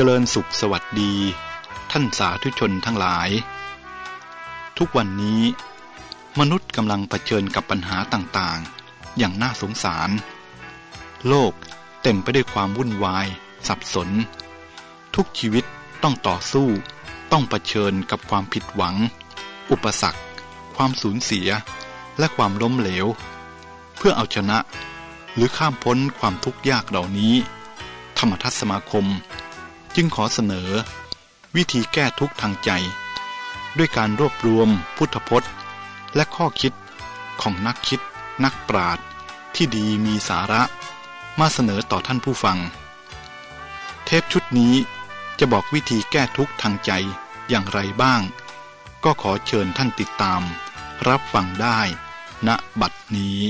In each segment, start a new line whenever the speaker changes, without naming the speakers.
เจริญสุขสวัสดี ท่านสาธุชนทั้งหลาย ทุกวันนี้ มนุษย์กำลังเผชิญกับปัญหาต่างๆ อย่างน่าสงสาร โลกเต็มไปด้วยความวุ่นวาย สับสน ทุกชีวิตต้องต่อสู้ ต้องเผชิญกับความผิดหวัง อุปสรรค ความสูญเสีย และความล้มเหลว เพื่อเอาชนะ หรือข้ามพ้นความทุกข์ยากเหล่านี้ ธรรมทัศสมาคม จึงขอเสนอ วิธีแก้ทุกข์ทางใจ ด้วยการรวบรวมพุทธพจน์ และข้อคิดของนักคิด นักปราชญ์ที่ดีมีสาระมาเสนอต่อท่านผู้ฟัง เทปชุดนี้จะบอกวิธีแก้ทุกข์ทางใจอย่างไรบ้าง ก็ขอเชิญท่านติดตาม รับฟังได้ณบัดนี้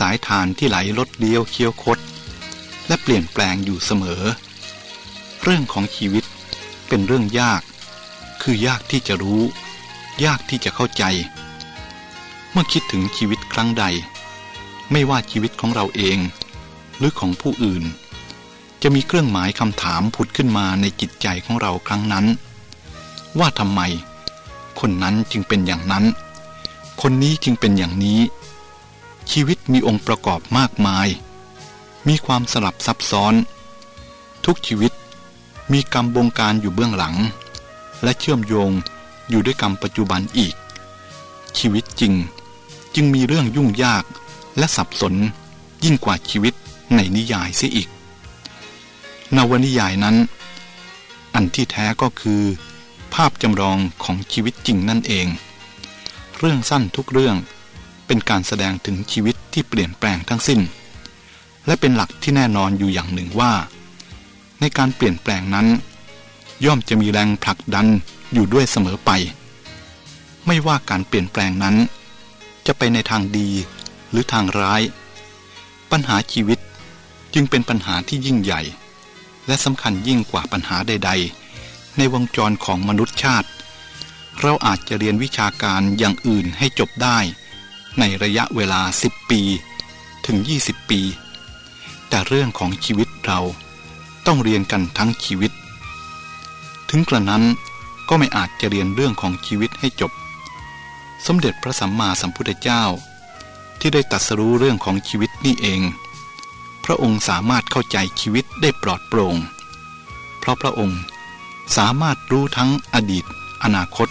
สายทานที่
ไหลลดเลี้ยวเคี้ยวคด และเปลี่ยนแปลงอยู่เสมอ เรื่องของชีวิตเป็นเรื่องยาก คือยากที่จะรู้ ยากที่จะเข้าใจ เมื่อคิดถึงชีวิตครั้งใด ไม่ว่าชีวิตของเราเอง หรือของผู้อื่น จะมีเครื่องหมายคำถามผุดขึ้นมาในจิตใจของเราครั้งนั้น ว่าทำไม คนนั้นจึงเป็นอย่างนั้น คนนี้จึงเป็นอย่างนี้ ชีวิตมีองค์ประกอบมากมาย มีความสลับซับซ้อน ทุกชีวิตมีกรรมบงการอยู่เบื้องหลัง และเชื่อมโยงอยู่ด้วยกรรมปัจจุบันอีก ชีวิตจริงจึงมีเรื่องยุ่งยากและสับสนยิ่งกว่าชีวิตในนิยายเสียอีก นวนิยายนั้น อันที่แท้ก็คือ ภาพจำลองของชีวิตจริงนั่นเอง เรื่องสั้นทุกเรื่อง เป็นการแสดงถึงชีวิตที่เปลี่ยนแปลงทั้งสิ้น และเป็นหลักที่แน่นอนอยู่อย่างหนึ่งว่า ในการเปลี่ยนแปลงนั้น ย่อมจะมีแรงผลักดันอยู่ด้วยเสมอไป ไม่ว่าการเปลี่ยนแปลงนั้น จะไปในทางดีหรือทางร้าย ปัญหาชีวิตจึงเป็นปัญหาที่ยิ่งใหญ่ และสำคัญยิ่งกว่าปัญหาใด ๆ ในวงจรของมนุษยชาติ เราอาจจะเรียนวิชาการอย่างอื่นให้จบได้ ในระยะเวลา 10 ปี ถึง 20 ปี แต่เรื่องของชีวิตเราต้องเรียนกันทั้งชีวิต ถึงกระนั้นก็ไม่อาจจะเรียนเรื่องของชีวิตให้จบ สมเด็จพระสัมมาสัมพุทธเจ้า ที่ได้ตรัสรู้เรื่องของชีวิตนี่เอง พระองค์สามารถเข้าใจชีวิตได้ปลอดโปร่ง เพราะพระองค์สามารถรู้ทั้งอดีต อนาคต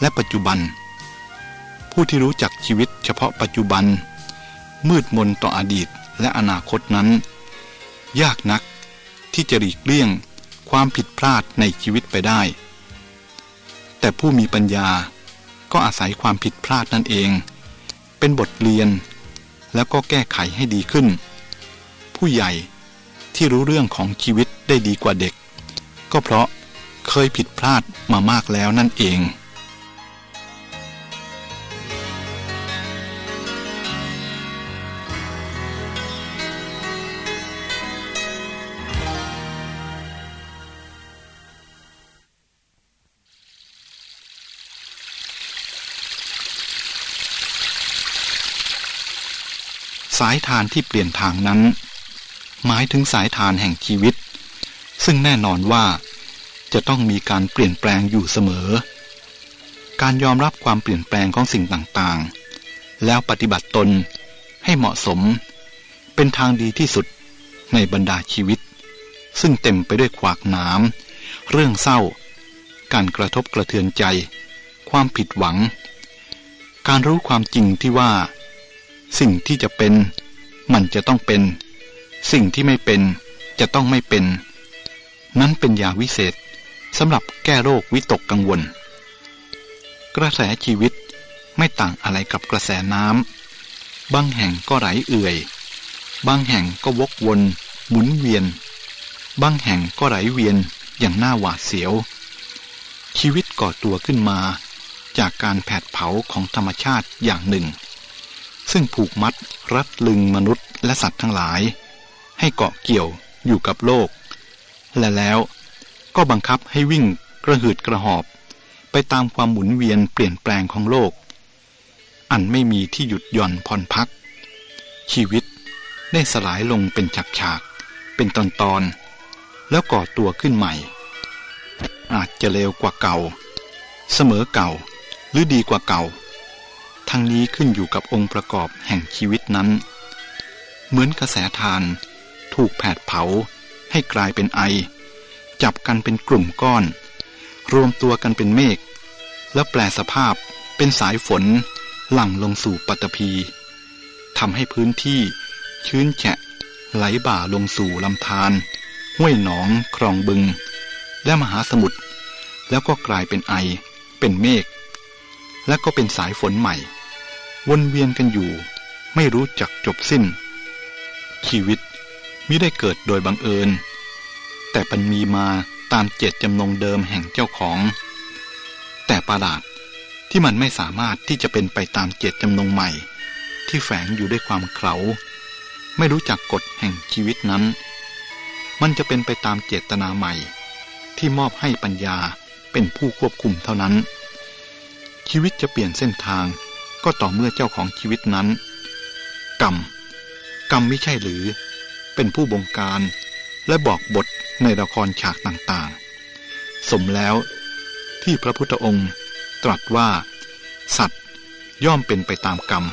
และปัจจุบัน ผู้ที่รู้จักชีวิตเฉพาะปัจจุบัน มืดมนต่ออดีตและอนาคตนั้น ยากนักที่จะหลีกเลี่ยงความผิดพลาดในชีวิตไปได้ แต่ผู้มีปัญญาก็อาศัยความผิดพลาดนั่นเอง เป็นบทเรียนแล้วก็แก้ไขให้ดีขึ้น ผู้ใหญ่ที่รู้เรื่องของชีวิตได้ดีกว่าเด็ก ก็เพราะเคยผิดพลาดมามากแล้วนั่นเองายทานที่เปลี่ยนทางนั้น หมายถึงสายทานแห่งชีวิต ซึ่งแน่นอนว่า จะต้องมีการเปลี่ยนแปลงอยู่เสมอ การยอมรับความเปลี่ยนแปลงของสิ่งต่างๆ แล้วปฏิบัติตนให้เหมาะสม เป็นทางดีที่สุดในบรรดาชีวิต ซึ่งเต็มไปด้วยขวากน้ำเรื่องเศร้า การกระทบกระเทือนใจ ความผิดหวัง การรู้ความจริงที่ว่า สิ่งที่จะเป็น มันจะต้องเป็น สิ่งที่ไม่เป็น จะต้องไม่เป็น นั้นเป็นยาวิเศษสำหรับแก้โรควิตกกังวล กระแสชีวิตไม่ต่างอะไรกับกระแสน้ำบางแห่งก็ไหลเอื่อย บางแห่งก็วกวนหมุนเวียน บางแห่งก็ไหลเวียนอย่างน่าหวาดเสียว ชีวิตก่อตัวขึ้นมา จากการแผดเผาของธรรมชาติอย่างหนึ่ง ซึ่งผูกมัดรัดลึงมนุษย์และสัตว์ทั้งหลาย ให้เกาะเกี่ยวอยู่กับโลก และแล้วก็บังคับให้วิ่งกระหืดกระหอบ ไปตามความหมุนเวียนเปลี่ยนแปลงของโลก อันไม่มีที่หยุดหย่อนผ่อนพัก ชีวิตได้สลายลงเป็นฉากๆเป็นตอนๆแล้วก่อตัวขึ้นใหม่ อาจจะเลวกว่าเก่า เสมอเก่าหรือดีกว่าเก่า ทั้งนี้ขึ้นอยู่กับองค์ประกอบแห่งชีวิตนั้น เหมือนกระแสทาน ถูกแผดเผา ให้กลายเป็นไอ จับกันเป็นกลุ่มก้อน รวมตัวกันเป็นเมฆแล้วแปลสภาพเป็นสายฝน หลั่งลงสู่ปัตภีทำให้พื้นที่ชื้นแฉะ ไหลบ่าลงสู่ลำธารห้วยหนองคลองบึง และมหาสมุทรแล้วก็กลายเป็นไอ เป็นเมฆและก็เป็นสายฝนใหม่ วนเวียนกันอยู่ ไม่รู้จักจบสิ้น ชีวิตมิได้เกิดโดยบังเอิญ แต่ปันมีมาตามเจตจำนงเดิมแห่งเจ้าของ แต่ประหลาดที่มันไม่สามารถที่จะเป็นไปตามเจตจำนงใหม่ ที่แฝงอยู่ด้วยความเขาไม่รู้จักกฎแห่งชีวิตนั้น มันจะเป็นไปตามเจตนาใหม่ ที่มอบให้ปัญญาเป็นผู้ควบคุมเท่านั้น ชีวิตจะเปลี่ยนเส้นทาง ก็ต่อเมื่อเจ้าของชีวิตนั้น กรรม กรรมไม่ใช่หรือ เป็นผู้บงการและบอกบทในละครฉากต่างๆ สมแล้วที่พระพุทธองค์ตรัสว่า สัตว์ย่อมเป็นไปตามกรรม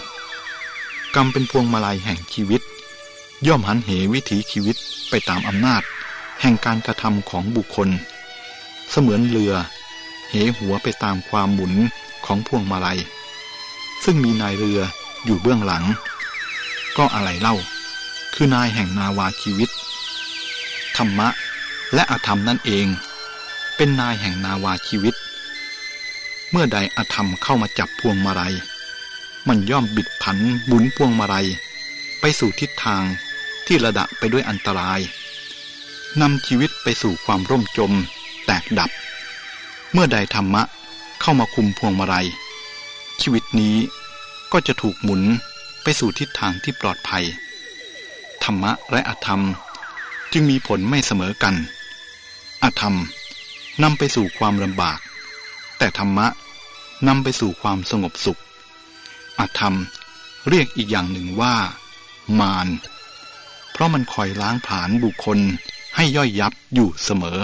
กรรมเป็นพวงมาลัยแห่งชีวิต ย่อมหันเหวิถีชีวิตไปตามอำนาจ แห่งการกระทำของบุคคล เสมือนเรือ เหหัวไปตามความหมุนของพวงมาลัย ซึ่งมีนายเรืออยู่เบื้องหลัง ก็อะไรเล่า คือนายแห่งนาวาชีวิต ธรรมะและอธรรมนั่นเอง เป็นนายแห่งนาวาชีวิต เมื่อใดอธรรมเข้ามาจับพวงมาลัย มันย่อมบิดผันหมุนพวงมาลัย ไปสู่ทิศทางที่ระดับไปด้วยอันตรายนำชีวิตไปสู่ความร่มจม แตกดับ เมื่อใดธรรมะเข้ามาคุมพวงมาลัย ชีวิตนี้ก็จะถูกหมุนไปสู่ทิศทางที่ปลอดภัย ธรรมะและอธรรมจึงมีผลไม่เสมอกัน อธรรมนำไปสู่ความลำบาก แต่ธรรมะนำไปสู่ความสงบสุข อธรรมเรียกอีกอย่างหนึ่งว่า มาร เพราะมันคอยล้างผลาญบุคคลให้ย่อยยับอยู่เสมอ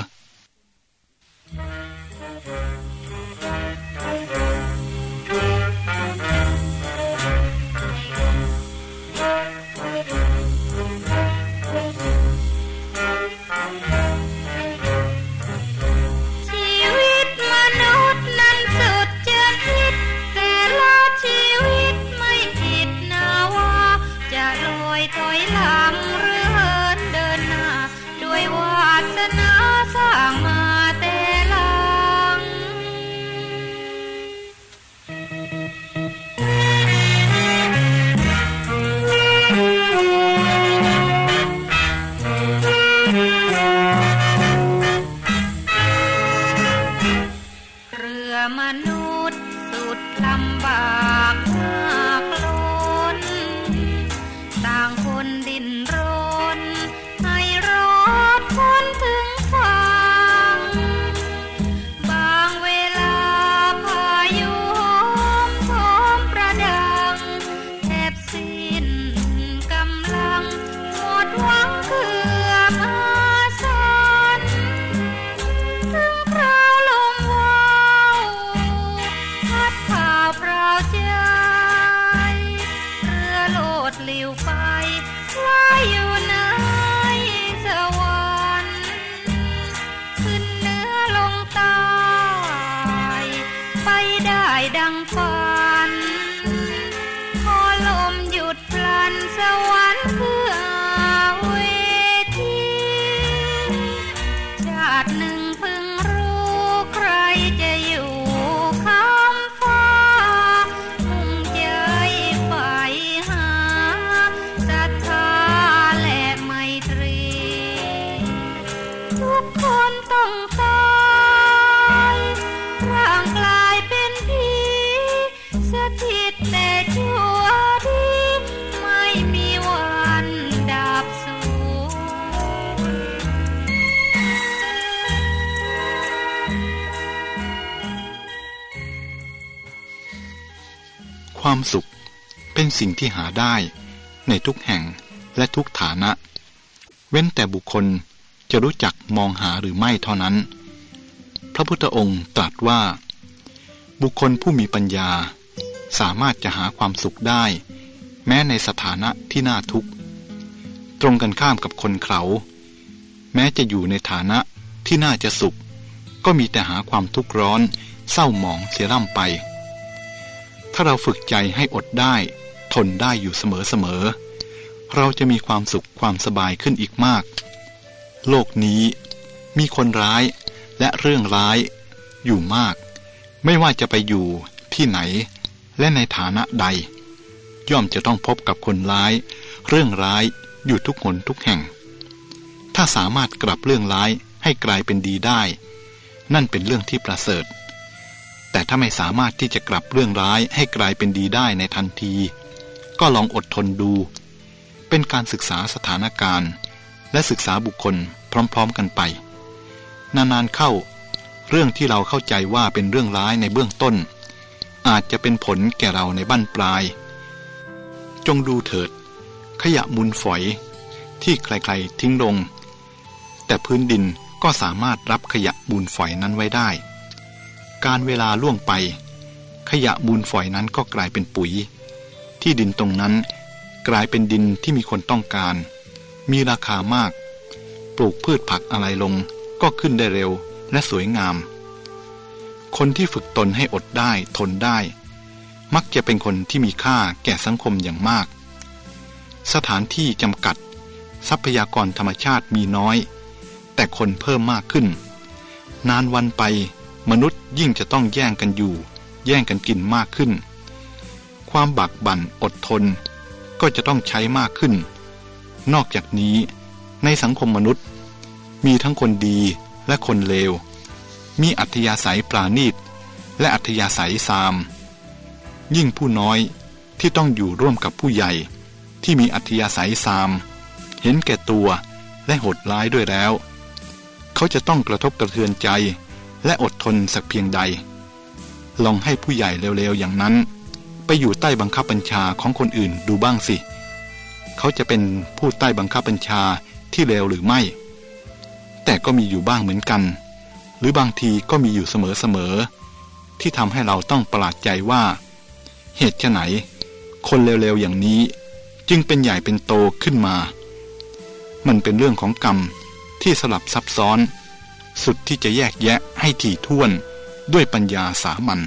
เป็นสิ่งที่หาได้ ในทุกแห่งและทุกฐานะ เว้นแต่บุคคลจะรู้จักมองหาหรือไม่เท่านั้น พระพุทธองค์ตรัสว่า บุคคลผู้มีปัญญา สามารถจะหาความสุขได้ แม้ในสถานะที่น่าทุกข์ ตรงกันข้ามกับคนเขา แม้จะอยู่ในฐานะที่น่าจะสุข ก็มีแต่หาความทุกข์ร้อน เศร้าหมองเสียร่ำไป ถ้าเราฝึกใจให้อดได้ ทนได้อยู่เสมอๆ เราจะมีความสุขความสบายขึ้นอีกมาก โลกนี้มีคนร้ายและเรื่องร้ายอยู่มาก ไม่ว่าจะไปอยู่ที่ไหน และในฐานะใด ย่อมจะต้องพบกับคนร้าย เรื่องร้ายอยู่ทุกคนทุกแห่ง ถ้าสามารถกลับเรื่องร้ายให้กลายเป็นดีได้ นั่นเป็นเรื่องที่ประเสริฐแต่ถ้าไม่สามารถที่จะกลับเรื่องร้ายให้กลายเป็นดีได้ในทันที ก็ลองอดทนดู เป็นการศึกษาสถานการณ์ และศึกษาบุคคลพร้อมๆกันไป นานๆเข้า เรื่องที่เราเข้าใจว่าเป็นเรื่องร้ายในเบื้องต้น อาจจะเป็นผลแก่เราในบั้นปลาย จงดูเถิด ขยะมูลฝอยที่ใครๆทิ้งลง แต่พื้นดินก็สามารถรับขยะมูลฝอยนั้นไว้ได้ การเวลาล่วงไป ขยะมูลฝอยนั้นก็กลายเป็นปุ๋ย ที่ดินตรงนั้น กลายเป็นดินที่มีคนต้องการ มีราคามาก ปลูกพืชผักอะไรลง ก็ขึ้นได้เร็วและสวยงาม คนที่ฝึกตนให้อดได้ทนได้ มักจะเป็นคนที่มีค่าแก่สังคมอย่างมาก สถานที่จำกัด ทรัพยากรธรรมชาติมีน้อย แต่คนเพิ่มมากขึ้น นานวันไปมนุษย์ยิ่งจะต้องแย่งกันอยู่ แย่งกันกินมากขึ้น ความบักบั่นอดทน ก็จะต้องใช้มากขึ้น นอกจากนี้ ในสังคมมนุษย์ มีทั้งคนดีและคนเลว มีอัธยาศัยปราณีต และอัธยาศัยซาม ยิ่งผู้น้อยที่ต้องอยู่ร่วมกับผู้ใหญ่ ที่มีอัธยาศัยซาม เห็นแก่ตัวและโหดร้ายด้วยแล้ว เขาจะต้องกระทบกระเทือนใจและอดทนสักเพียงใด ลองให้ผู้ใหญ่เร็วๆอย่างนั้น ไปอยู่ใต้บังคับบัญชาของคนอื่นดูบ้างสิ เขาจะเป็นผู้ใต้บังคับบัญชาที่เลวหรือไม่ แต่ก็มีอยู่บ้างเหมือนกัน หรือบางทีก็มีอยู่เสมอๆที่ทำให้เราต้องประหลาดใจว่า เหตุไหน คนเร็วๆอย่างนี้ จึงเป็นใหญ่เป็นโตขึ้นมา มันเป็นเรื่องของกรรมที่สลับซับซ้อน สุดที่จะแยกแยะให้ถี่ถ้วนด้วยปัญญาสามัญ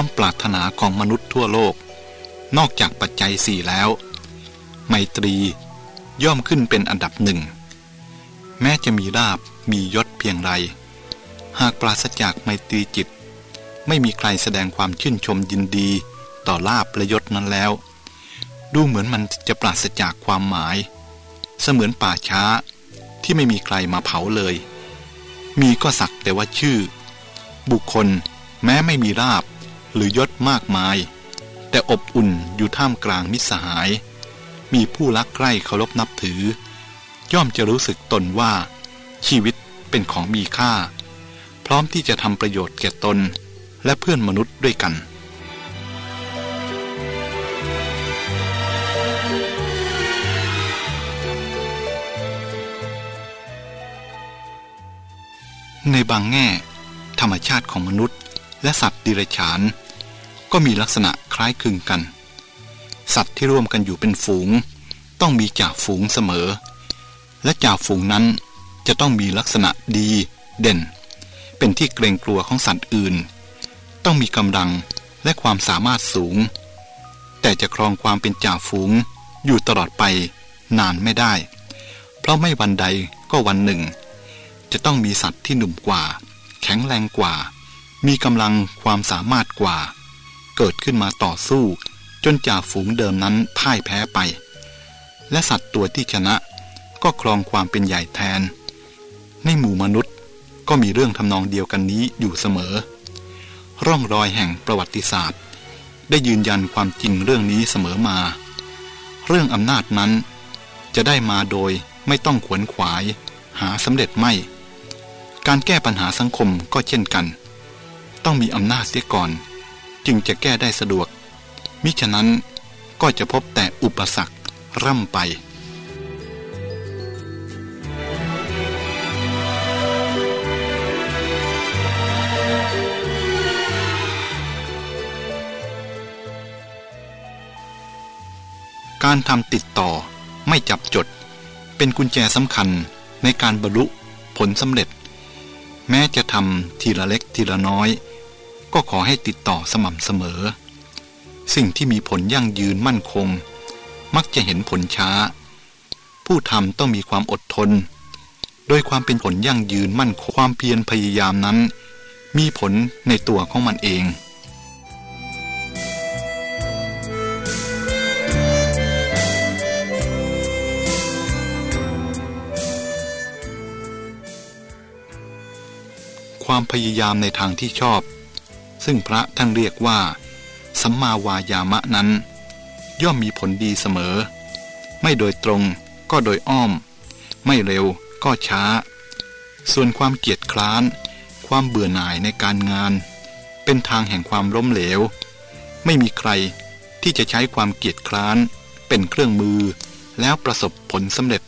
ความปรา
รถนาของมนุษย์ทั่วโลก นอกจากปัจจัยสี่แล้ว ไมตรีย่อมขึ้นเป็นอันดับหนึ่ง แม้จะมีลาบมียศเพียงไรหากปราศจากไมตรีจิต ไม่มีใครแสดงความชื่นชมยินดีต่อลาบประยศนั้นแล้ว ดูเหมือนมันจะปราศจากความหมาย เสมือนป่าช้าที่ไม่มีใครมาเผาเลย มีก็สักแต่ว่าชื่อ บุคคลแม้ไม่มีลาบ หรือยศมากมาย แต่อบอุ่นอยู่ท่ามกลางมิตรสหาย มีผู้รักใคร่เคารพนับถือ ย่อมจะรู้สึกตนว่า ชีวิตเป็นของมีค่า พร้อมที่จะทำประโยชน์แก่ตน และเพื่อนมนุษย์ด้วยกันในบางแง่ ธรรมชาติของมนุษย์ และสัตว์ดิเรกชัน ก็มีลักษณะคล้ายคลึงกัน สัตว์ที่ร่วมกันอยู่เป็นฝูง ต้องมีจ่าฝูงเสมอ และจ่าฝูงนั้นจะต้องมีลักษณะดี เด่น เป็นที่เกรงกลัวของสัตว์อื่น ต้องมีกำลังและความสามารถสูง แต่จะครองความเป็นจ่าฝูงอยู่ตลอดไปนานไม่ได้ เพราะไม่วันใดก็วันหนึ่ง จะต้องมีสัตว์ที่หนุ่มกว่า แข็งแรงกว่า มีกำลังความสามารถกว่า เกิดขึ้นมาต่อสู้ จนจ่าฝูงเดิมนั้นพ่ายแพ้ไป และสัตว์ตัวที่ชนะก็ครองความเป็นใหญ่แทน ในหมู่มนุษย์ก็มีเรื่องทำนองเดียวกันนี้อยู่เสมอ ร่องรอยแห่งประวัติศาสตร์ ได้ยืนยันความจริงเรื่องนี้เสมอมา เรื่องอำนาจนั้น จะได้มาโดยไม่ต้องขวนขวาย หาสำเร็จไม่ การแก้ปัญหาสังคมก็เช่นกัน ต้องมีอำนาจเสียก่อน จึงจะแก้ได้สะดวก มิฉะนั้นก็จะพบแต่อุปสรรคร่ำไป การทำติดต่อไม่จับจด เป็นกุญแจสำคัญในการบรรลุผลสำเร็จ แม้จะทำทีละเล็กทีละน้อย ก็ขอให้ติดต่อสม่ำเสมอ สิ่งที่มีผลยั่งยืนมั่นคง มักจะเห็นผลช้า ผู้ทำต้องมีความอดทน โดยความเป็นผลยั่งยืนมั่นคงความเพียรพยายามนั้น มีผลในตัวของมันเองความพยายามในทางที่ชอบ ซึ่งพระท่านเรียกว่า สัมมาวายามะนั้น ย่อมมีผลดีเสมอ ไม่โดยตรงก็โดยอ้อม ไม่เร็วก็ช้า ส่วนความเกียจคร้าน ความเบื่อหน่ายในการงาน เป็นทางแห่งความล้มเหลว ไม่มีใครที่จะใช้ความเกียจคร้าน เป็นเครื่องมือแล้วประสบผลสำเร็จ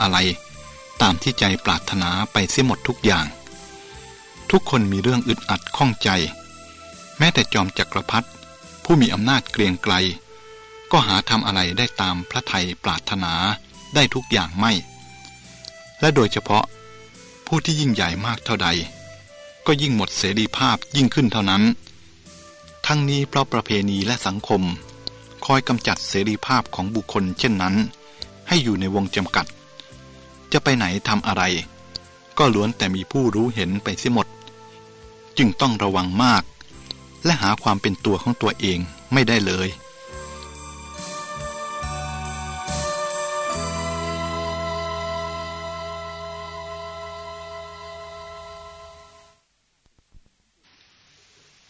อะ
ไร ตามที่ใจปรารถนาไปเสียหมดทุกอย่าง ทุกคนมีเรื่องอึดอัดข้องใจ แม้แต่จอมจักรพรรดิผู้มีอำนาจเกรียงไกรก็หาทำอะไรได้ตามพระไทยปรารถนาได้ทุกอย่างไม่ และโดยเฉพาะ ผู้ที่ยิ่งใหญ่มากเท่าใด ก็ยิ่งหมดเสรีภาพยิ่งขึ้นเท่านั้น ทั้งนี้เพราะประเพณีและสังคม คอยกำจัดเสรีภาพของบุคคลเช่นนั้น ให้อยู่ในวงจำกัด จะไปไหนทำอะไร ก็ล้วนแต่มีผู้รู้เห็นไปเสียหมด จึงต้องระวังมาก และหาความเป็นตัวของตัวเองไม่ได้เลย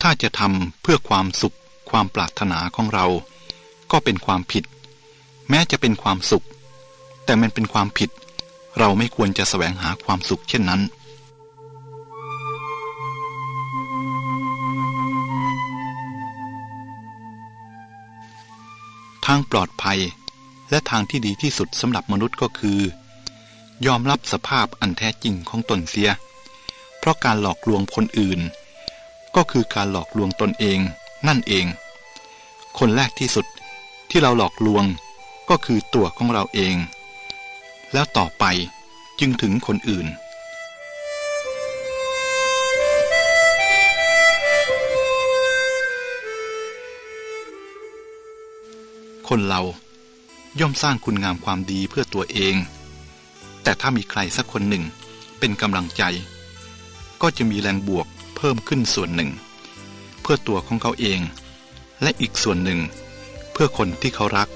ถ้าจะทำเพื่อความสุขความปรารถนาของเรา ก็เป็นความผิด แม้จะเป็นความสุข แต่มันเป็นความผิด เราไม่ควรจะแสวงหาความสุขเช่นนั้น ทางปลอดภัยและทางที่ดีที่สุดสำหรับมนุษย์ก็คือ ยอมรับสภาพอันแท้จริงของตนเสีย เพราะการหลอกลวงคนอื่น ก็คือการหลอกลวงตนเองนั่นเอง คนแรกที่สุดที่เราหลอกลวงก็คือตัวของเราเอง แล้วต่อไปจึงถึงคนอื่น คนเราย่อมสร้างคุณงามความดีเพื่อตัวเอง แต่ถ้ามีใครสักคนหนึ่งเป็นกำลังใจ ก็จะมีแรงบวกเพิ่มขึ้นส่วนหนึ่ง เพื่อตัวของเขาเอง และอีกส่วนหนึ่ง เพื่อคนที่เขารัก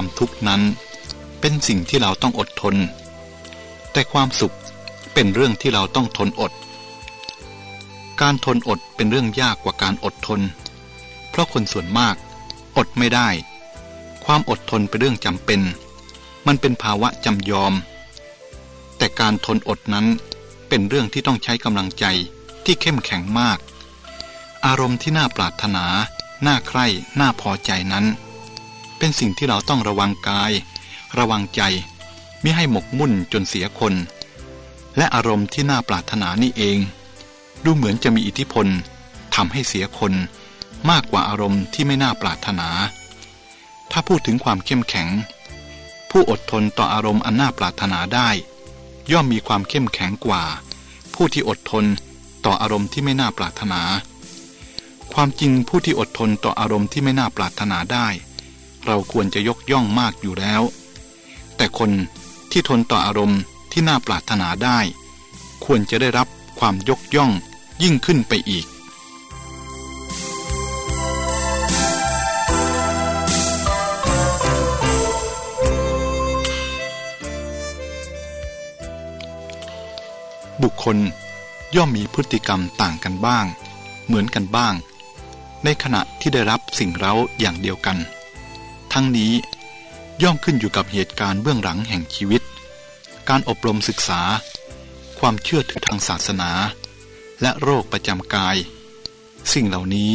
ความทุกข์นั้น เป็นสิ่งที่เราต้องอดทน แต่ความสุขเป็นเรื่องที่เราต้องทนอด การทนอดเป็นเรื่องยากกว่าการอดทน เพราะคนส่วนมาก อดไม่ได้ ความอดทนเป็นเรื่องจำเป็น มันเป็นภาวะจำยอม แต่การทนอดนั้นเป็นเรื่องที่ต้องใช้กำลังใจที่เข้มแข็งมาก อารมณ์ที่น่าปรารถนา น่าใคร่ น่าพอใจนั้น เป็นสิ่งที่เราต้องระวังกาย ระวังใจมิให้หมกมุ่นจนเสียคน และอารมณ์ที่น่าปรารถนานี่เอง ดูเหมือนจะมีอิทธิพลทำให้เสียคน มากกว่าอารมณ์ที่ไม่น่าปรารถนา ถ้าพูดถึงความเข้มแข็ง ผู้อดทนต่ออารมณ์อันน่าปรารถนาได้ ย่อมมีความเข้มแข็งกว่า ผู้ที่อดทนต่ออารมณ์ที่ไม่น่าปรารถนา ความจริงผู้ที่อดทนต่ออารมณ์ที่ไม่น่าปรารถนาได้ เราควรจะยกย่องมากอยู่แล้ว แต่คนที่ทนต่ออารมณ์ที่น่าปรารถนาได้ ควรจะได้รับความยกย่องยิ่งขึ้นไปอีกบุคคลย่อมมีพฤติกรรมต่างกันบ้าง เหมือนกันบ้าง ในขณะที่ได้รับสิ่งเร้าอย่างเดียวกัน ทั้งนี้ ย่อมขึ้นอยู่กับเหตุการณ์เบื้องหลังแห่งชีวิต การอบรมศึกษา ความเชื่อถือทางศาสนา และโรคประจำกาย สิ่งเหล่านี้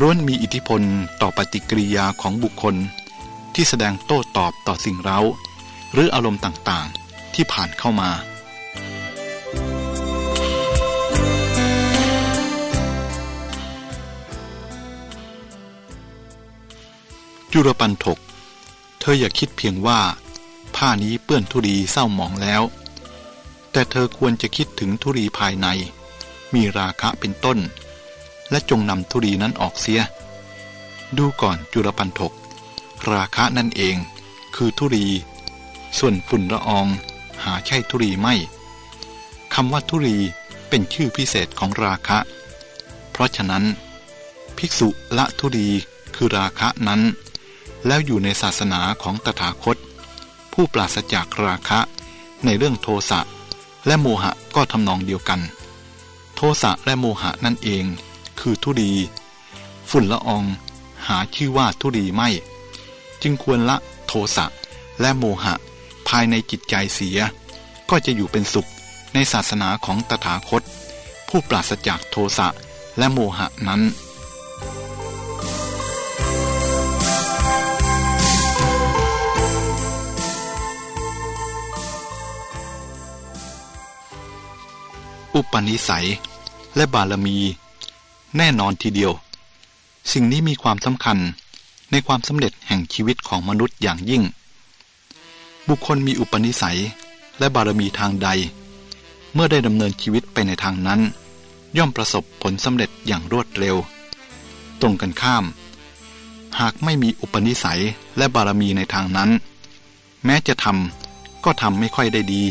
ร้วนมีอิทธิพลต่อปฏิกิริยาของบุคคล ที่แสดงโต้ตอบต่อสิ่งเร้า หรืออารมณ์ต่างๆ ที่ผ่านเข้ามา จุรปันถก เธออย่าคิดเพียงว่า ผ้านี้เปื้อนธุรีเศร้าหมองแล้ว แต่เธอควรจะคิดถึงธุรีภายใน มีราคะเป็นต้น และจงนำธุรีนั้นออกเสีย ดูก่อนจุรปันถก ราคะนั่นเอง คือธุรี ส่วนฝุ่นละอองหาใช่ธุรีไม่คำว่าธุรีเป็นชื่อพิเศษของราคะ เพราะฉะนั้น ภิกษุละธุรีคือราคะนั้น แล้วอยู่ในศาสนาของตถาคต ผู้ปราศจากราคะ ในเรื่องโทสะและโมหะก็ทำนองเดียวกัน โทสะและโมหะนั่นเอง คือทุรีฝุ่นละอองหาชื่อว่าทุรีไม่ จึงควรละโทสะและโมหะภายในจิตใจเสีย ก็จะอยู่เป็นสุขในศาสนาของตถาคต ผู้ปราศจากโทสะและโมหะนั้น อุปนิสัย และบารมี แน่นอนทีเดียว สิ่งนี้มีความสำคัญในความสำเร็จแห่งชีวิตของมนุษย์อย่างยิ่ง บุคคลมีอุปนิสัยและบารมีทางใด เมื่อได้ดำเนินชีวิตไปในทางนั้น ย่อมประสบผลสำเร็จอย่างรวดเร็ว ตรงกันข้าม หากไม่มีอุปนิสัยและบารมีในทางนั้น แม้จะทำก็ทำไม่ค่อยได้ดี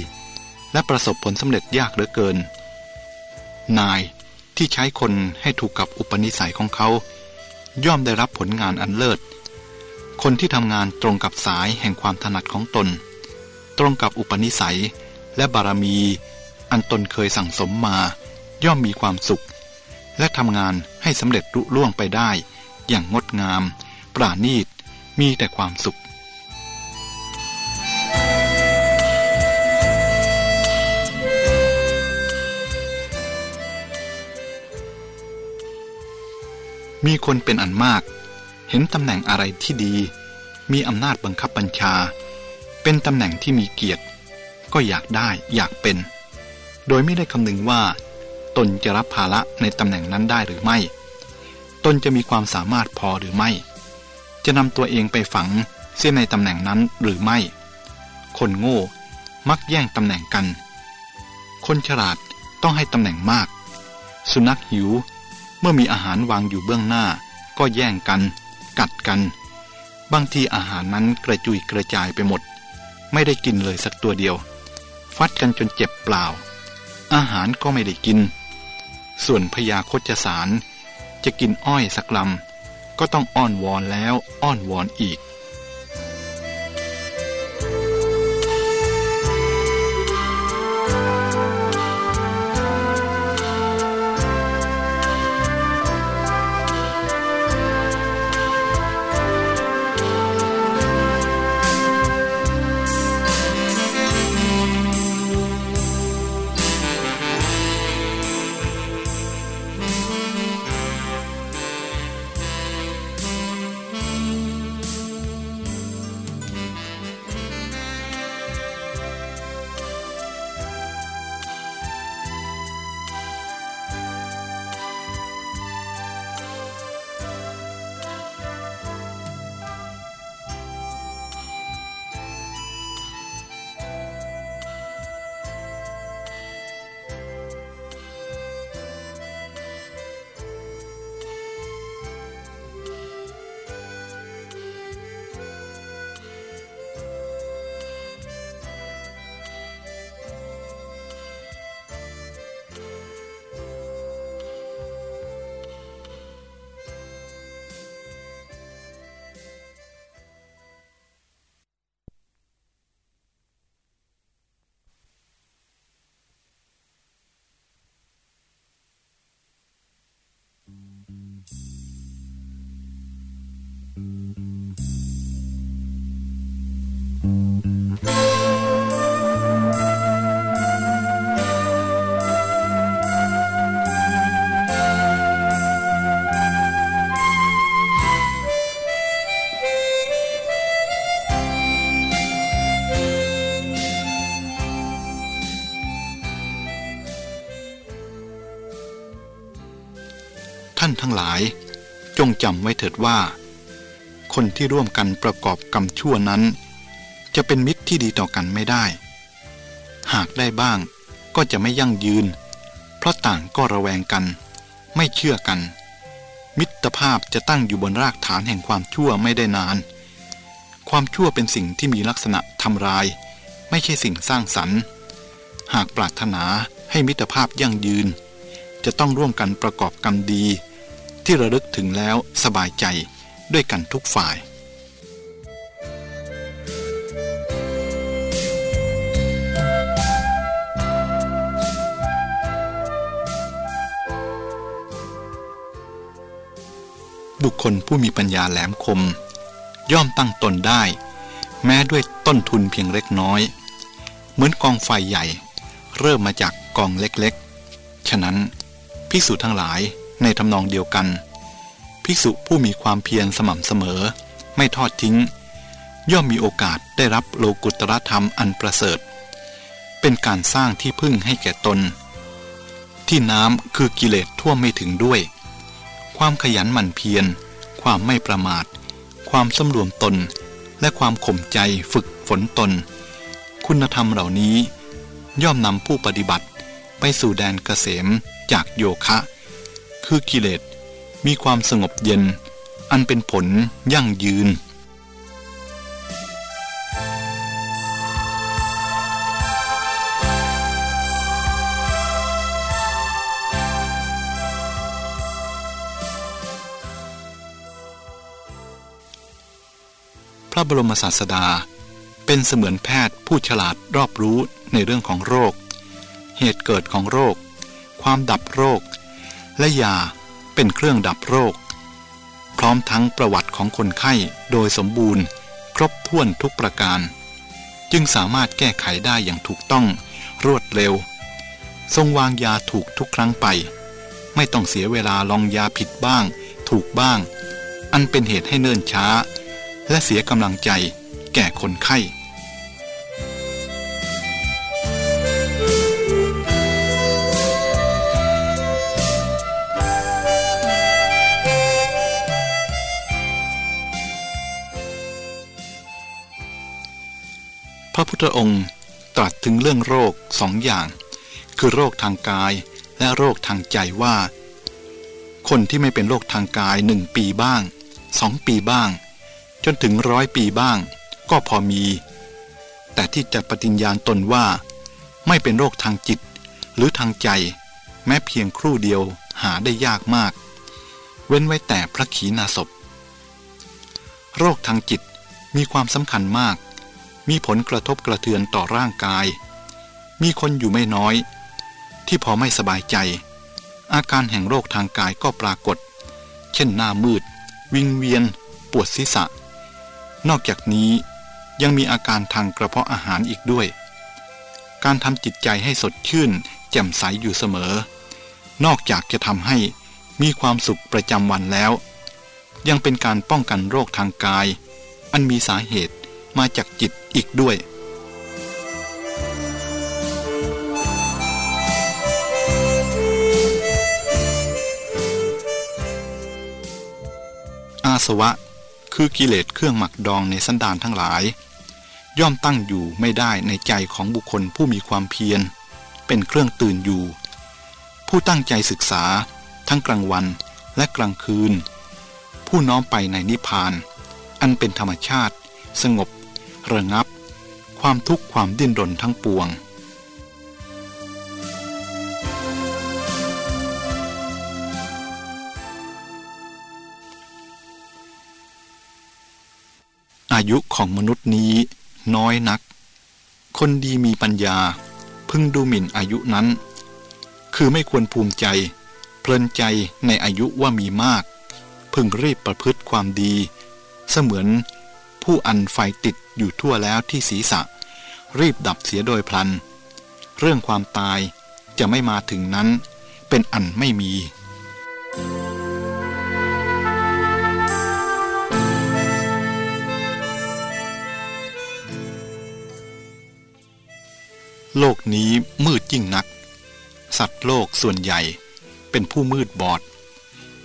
และประสบผลสำเร็จยากเหลือเกิน นายที่ใช้คนให้ถูกกับอุปนิสัยของเขา ย่อมได้รับผลงานอันเลิศ คนที่ทำงานตรงกับสายแห่งความถนัดของตน ตรงกับอุปนิสัยและบารมี อันตนเคยสั่งสมมา ย่อมมีความสุข และทำงานให้สำเร็จรุล่วงไปได้ อย่างงดงาม ปราณีตมีแต่ความสุข มีคนเป็นอันมาก เห็นตำแหน่งอะไรที่ดี มีอำนาจบังคับบัญชา เป็นตำแหน่งที่มีเกียรติ ก็อยากได้อยากเป็น โดยไม่ได้คำนึงว่า ตนจะรับภาระในตำแหน่งนั้นได้หรือไม่ ตนจะมีความสามารถพอหรือไม่ จะนำตัวเองไปฝังเสียในตำแหน่งนั้นหรือไม่ คนโง่มักแย่งตำแหน่งกัน คนฉลาดต้องให้ตำแหน่งมาก สุนัขหิว เมื่อมีอาหารวางอยู่เบื้องหน้า ก็แย่งกัน กัดกัน บางทีอาหารนั้นกระจุยกระจายไปหมด ไม่ได้กินเลยสักตัวเดียว ฟัดกันจนเจ็บเปล่า อาหารก็ไม่ได้กิน ส่วนพญาโคจสาร จะกินอ้อยสักลำก็ต้องอ้อนวอนแล้วอ้อนวอนอีก จำไว้เถิดว่า คนที่ร่วมกันประกอบกรรมชั่วนั้น จะเป็นมิตรที่ดีต่อกันไม่ได้ หากได้บ้างก็จะไม่ยั่งยืน เพราะต่างก็ระแวงกัน ไม่เชื่อกัน มิตรภาพจะตั้งอยู่บนรากฐานแห่งความชั่วไม่ได้นาน ความชั่วเป็นสิ่งที่มีลักษณะทำลาย ไม่ใช่สิ่งสร้างสรรค์ หากปรารถนาให้มิตรภาพยั่งยืน จะต้องร่วมกันประกอบกรรมดี ที่ระลึกถึงแล้วสบายใจด้วยกันทุกฝ่ายบุคคลผู้มีปัญญาแหลมคม ย่อมตั้งตนได้ แม้ด้วยต้นทุนเพียงเล็กน้อย เหมือนกองไฟใหญ่ เริ่มมาจากกองเล็กๆ ฉะนั้น ภิกษุทั้งหลาย ในทำนองเดียวกัน ภิกษุผู้มีความเพียรสม่ำเสมอ ไม่ทอดทิ้ง ย่อมมีโอกาสได้รับโลกุตรธรรมอันประเสริฐ เป็นการสร้างที่พึ่งให้แก่ตน ที่น้ำคือกิเลสท่วมไม่ถึงด้วย ความขยันหมั่นเพียร ความไม่ประมาท ความสำรวมตน และความข่มใจฝึกฝนตน คุณธรรมเหล่านี้ ย่อมนำผู้ปฏิบัติไปสู่แดนเกษมจากโยคะ คือกิเลสมีความสงบเย็น อันเป็นผลยั่งยืน พระบรมศาสดาเป็นเสมือนแพทย์ผู้ฉลาดรอบรู้ในเรื่องของโรค เหตุเกิดของโรค ความดับโรค และยาเป็นเครื่องดับโรค พร้อมทั้งประวัติของคนไข้โดยสมบูรณ์ ครบถ้วนทุกประการ จึงสามารถแก้ไขได้อย่างถูกต้องรวดเร็ว ทรงวางยาถูกทุกครั้งไป ไม่ต้องเสียเวลาลองยาผิดบ้าง ถูกบ้าง อันเป็นเหตุให้เนิ่นช้า และเสียกำลังใจแก่คนไข้ พุทธองค์ตรัสถึงเรื่องโรคสองอย่าง คือโรคทางกายและโรคทางใจว่า คนที่ไม่เป็นโรคทางกายหนึ่งปีบ้างสองปีบ้าง จนถึงร้อยปีบ้าง ก็พอมี แต่ที่จะปฏิญญาณตนว่า ไม่เป็นโรคทางจิต หรือทางใจ แม้เพียงครู่เดียวหาได้ยากมาก เว้นไว้แต่พระขีณาสพโรคทางจิตมีความสำคัญมาก มีผลกระทบกระเทือนต่อร่างกาย มีคนอยู่ไม่น้อย ที่พอไม่สบายใจ อาการแห่งโรคทางกายก็ปรากฏ เช่นหน้ามืด วิงเวียน ปวดศีรษะ นอกจากนี้ยังมีอาการทางกระเพาะอาหารอีกด้วย การทำจิตใจให้สดชื่น แจ่มใสอยู่เสมอ นอกจากจะทำให้มีความสุขประจำวันแล้ว ยังเป็นการป้องกันโรคทางกาย อันมีสาเหตุมาจากจิต อีกด้วยอาสวะคือกิเลสเครื่องหมักดองในสันดานทั้งหลาย ย่อมตั้งอยู่ไม่ได้ในใจของบุคคลผู้มีความเพียร เป็นเครื่องตื่นอยู่ ผู้ตั้งใจศึกษาทั้งกลางวันและกลางคืน ผู้น้อมไปในนิพพาน อันเป็นธรรมชาติ สงบ ระงับ ความทุกข์ความดิ้นรนทั้งปวง อายุของมนุษย์นี้น้อยนัก คนดีมีปัญญา พึงดูหมิ่นอายุนั้น คือไม่ควรภูมิใจ เพลินใจในอายุว่ามีมาก พึงรีบประพฤติความดี เสมือนผู้อันไฟติด อยู่ทั่วแล้วที่ศีรษะ รีบดับเสียโดยพลัน เรื่องความตายจะไม่มาถึงนั้น เป็นอันไม่มี โลกนี้มืดยิ่งนัก สัตว์โลกส่วนใหญ่เป็นผู้มืดบอด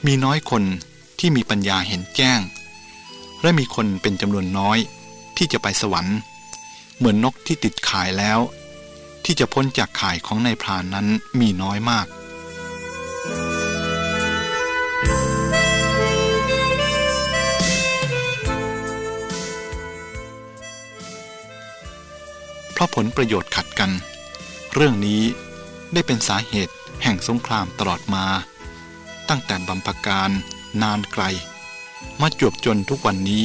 มีน้อยคนที่มีปัญญาเห็นแจ้ง และมีคนเป็นจำนวนน้อย ที่จะไปสวรรค์ เหมือนนกที่ติดข่ายแล้ว ที่จะพ้นจากข่ายของนายพรานนั้นมีน้อยมาก เพราะผลประโยชน์ขัดกัน เรื่องนี้ได้เป็นสาเหตุแห่งสงครามตลอดมา ตั้งแต่บัมพการนานไกล มาจวบจนทุกวันนี้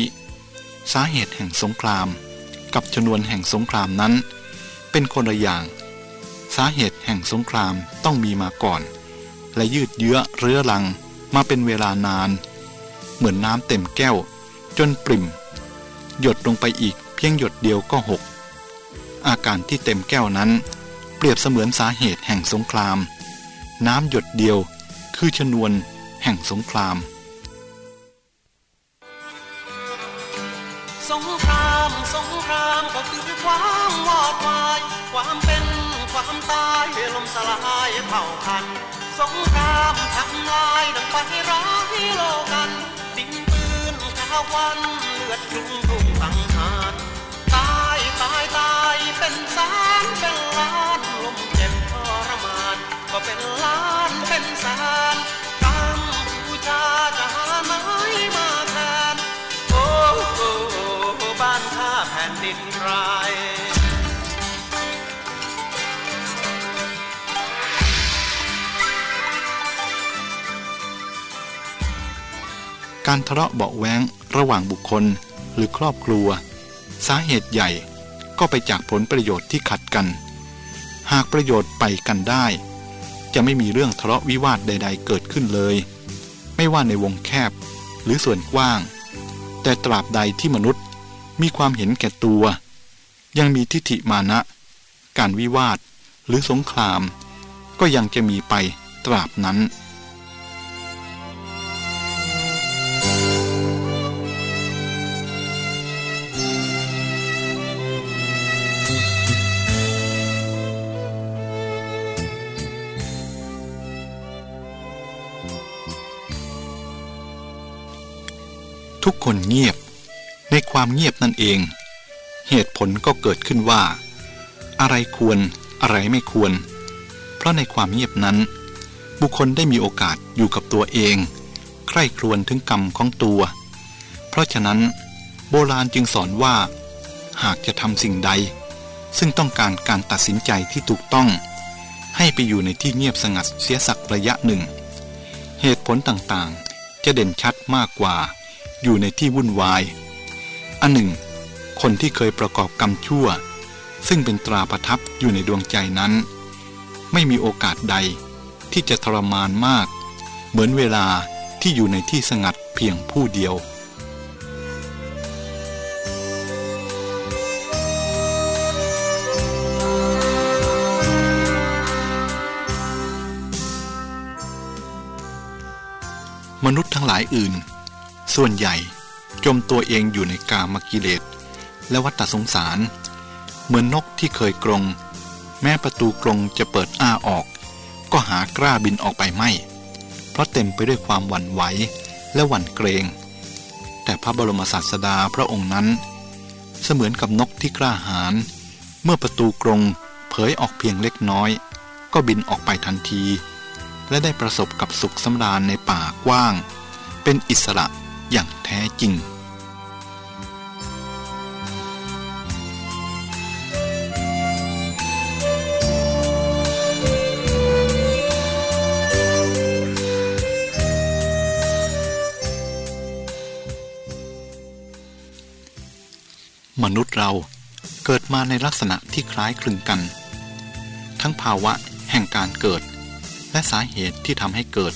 สาเหตุแห่งสงคราม กับชนวนแห่งสงครามนั้น เป็นคนละอย่าง สาเหตุแห่งสงครามต้องมีมาก่อน และยืดเยื้อเรื้อรังมาเป็นเวลานาน เหมือนน้ำเต็มแก้ว จนปริ่ม หยดลงไปอีกเพียงหยดเดียวก็หกอาการที่เต็มแก้วนั้น เปรียบเสมือนสาเหตุแห่งสงคราม น้ำหยดเดียวคือชนวนแห่งสงครามา
มสงครามก็คือความวอดวาย ความเป็นความตายลมสลายเผ่าพัน สงครามทำลายดังไฟร้ายโลกัน ดินปืาวันเลือดคลุ้งรุ่งสังหารตายตายตายเป็นแสนเป็นล้านลมเจ็บทรมาน ก็เป็นล้านเป็นแสนกำพูชาจะ
การทะเลาะเบาแว้งระหว่างบุคคลหรือครอบครัว สาเหตุใหญ่ก็ไปจากผลประโยชน์ที่ขัดกัน หากประโยชน์ไปกันได้ จะไม่มีเรื่องทะเลาะวิวาทใด ๆ เกิดขึ้นเลย ไม่ว่าในวงแคบหรือส่วนกว้าง แต่ตราบใดที่มนุษย์มีความเห็นแก่ตัว ยังมีทิฏฐิมานะ การวิวาทหรือสงคราม ก็ยังจะมีไปตราบนั้น ทุกคนเงียบ ในความเงียบนั่นเอง เหตุผลก็เกิดขึ้นว่า อะไรควรอะไรไม่ควร เพราะในความเงียบนั้น บุคคลได้มีโอกาสอยู่กับตัวเอง ใคร่ครวญถึงกรรมของตัว เพราะฉะนั้น โบราณจึงสอนว่า หากจะทำสิ่งใด ซึ่งต้องการการตัดสินใจที่ถูกต้อง ให้ไปอยู่ในที่เงียบสงัดเสียสักระยะหนึ่ง เหตุผลต่างๆ จะเด่นชัดมากกว่า อยู่ในที่วุ่นวาย อันหนึ่ง คนที่เคยประกอบกรรมชั่ว ซึ่งเป็นตราประทับอยู่ในดวงใจนั้น ไม่มีโอกาสใดที่จะทรมานมาก เหมือนเวลาที่อยู่ในที่สงัดเพียงผู้เดียวมนุษย์ทั้งหลายอื่น ส่วนใหญ่จมตัวเองอยู่ในกามกิเลส และวัฏสงสาร เหมือนนกที่เคยกรงแม้ประตูกรงจะเปิดอ้าออก ก็หากล้าบินออกไปไม่ เพราะเต็มไปด้วยความหวั่นไหวและหวั่นเกรง แต่พระบรมศาสดาพระองค์นั้น เสมือนกับนกที่กล้าหาญเมื่อประตูกรงเผยออกเพียงเล็กน้อย ก็บินออกไปทันที และได้ประสบกับสุขสำราญในป่ากว้าง เป็นอิสระ อย่างแท้จริง มนุษย์เราเกิดมาในลักษณะที่คล้ายคลึงกัน ทั้งภาวะแห่งการเกิด และสาเหตุที่ทำให้เกิด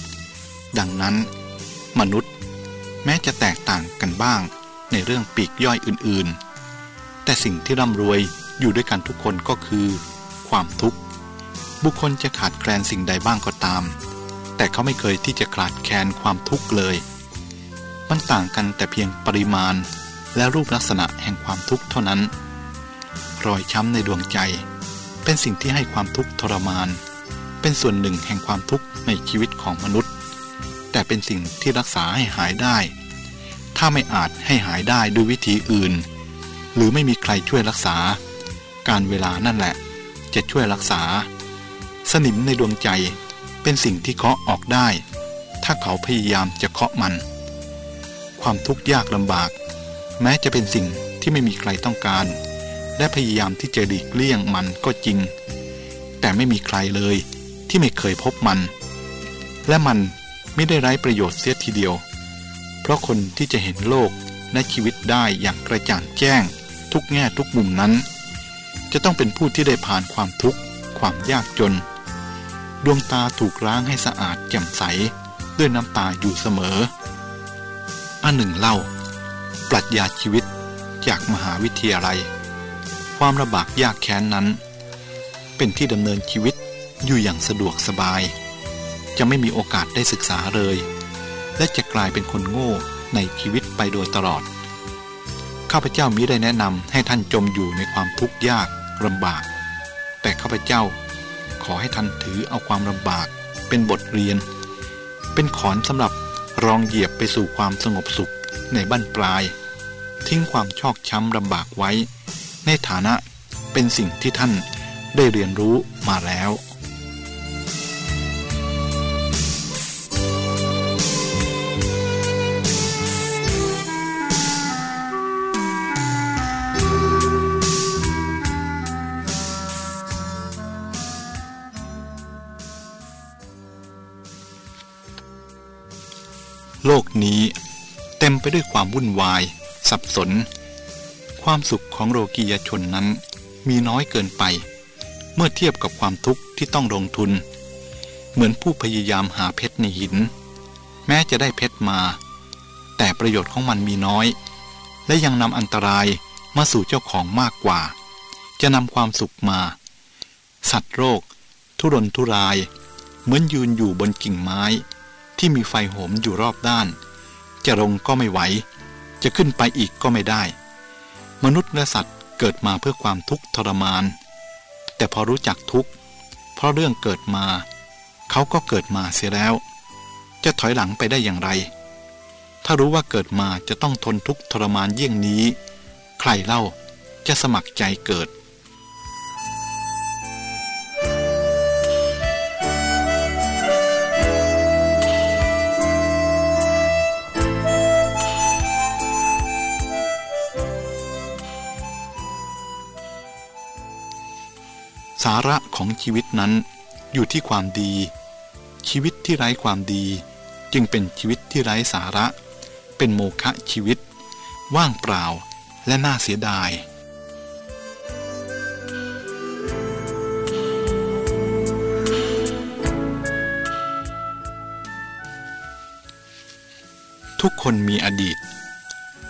ดังนั้น มนุษย์ แม้จะแตกต่างกันบ้างในเรื่องปีกย่อยอื่นๆ แต่สิ่งที่ร่ำรวยอยู่ด้วยกันทุกคนก็คือ ความทุกข์ บุคคลจะขาดแคลนสิ่งใดบ้างก็ตาม แต่เขาไม่เคยที่จะขาดแคลนความทุกข์เลย มันต่างกันแต่เพียงปริมาณและรูปลักษณะแห่งความทุกข์เท่านั้น รอยช้ำในดวงใจ เป็นสิ่งที่ให้ความทุกข์ทรมาน เป็นส่วนหนึ่งแห่งความทุกข์ในชีวิตของมนุษย์ แต่เป็นสิ่งที่รักษาให้หายได้ ถ้าไม่อาจให้หายได้ด้วยวิธีอื่น หรือไม่มีใครช่วยรักษา การเวลานั่นแหละ จะช่วยรักษา สนิมในดวงใจเป็นสิ่งที่เคาะออกได้ ถ้าเขาพยายามจะเคาะมัน ความทุกข์ยากลำบาก แม้จะเป็นสิ่งที่ไม่มีใครต้องการ และพยายามที่จะหลีกเลี่ยงมันก็จริง แต่ไม่มีใครเลยที่ไม่เคยพบมัน และมัน ไม่ได้ไร้ประโยชน์เสียทีเดียว เพราะคนที่จะเห็นโลกและชีวิตได้อย่างกระจ่างแจ้ง ทุกแง่ทุกมุมนั้น จะต้องเป็นผู้ที่ได้ผ่านความทุกข์ ความยากจน ดวงตาถูกล้างให้สะอาดแจ่มใสด้วยน้ำตาอยู่เสมอ อันหนึ่งเล่า ปรัชญาชีวิตจากมหาวิทยาลัย ความลำบากยากแค้นนั้น เป็นที่ดำเนินชีวิตอยู่อย่างสะดวกสบาย จะไม่มีโอกาสได้ศึกษาเลย และจะกลายเป็นคนโง่ในชีวิตไปโดยตลอด ข้าพเจ้ามิได้แนะนำให้ท่านจมอยู่ในความทุกข์ยากลำบาก แต่ข้าพเจ้าขอให้ท่านถือเอาความลำบากเป็นบทเรียน เป็นขอนสำหรับรองเหยียบไปสู่ความสงบสุขในบั้นปลาย ทิ้งความชอกช้ำลำบากไว้ ในฐานะเป็นสิ่งที่ท่านได้เรียนรู้มาแล้ว นี้ เต็มไปด้วยความวุ่นวาย สับสน ความสุขของโลกียชนนั้นมีน้อยเกินไป เมื่อเทียบกับความทุกข์ที่ต้องลงทุน เหมือนผู้พยายามหาเพชรในหิน แม้จะได้เพชรมา แต่ประโยชน์ของมันมีน้อย และยังนำอันตรายมาสู่เจ้าของมากกว่า จะนำความสุขมา สัตว์โรค ทุรนทุราย เหมือนยืนอยู่บนกิ่งไม้ที่มีไฟโหมอยู่รอบด้าน จะลงก็ไม่ไหว จะขึ้นไปอีกก็ไม่ได้ มนุษย์และสัตว์เกิดมาเพื่อความทุกข์ทรมาน แต่พอรู้จักทุกข์เพราะเรื่องเกิดมา เขาก็เกิดมาเสียแล้ว จะถอยหลังไปได้อย่างไร ถ้ารู้ว่าเกิดมาจะต้องทนทุกข์ทรมานเยี่ยงนี้ ใครเล่าจะสมัครใจเกิดาระของชีวิตนั้นอยู่ที่ความดี ชีวิตที่ไร้ความดี จึงเป็นชีวิตที่ไร้สาระ เป็นโมฆะชีวิต ว่างเปล่าและน่าเสียดายทุกคนมีอดีต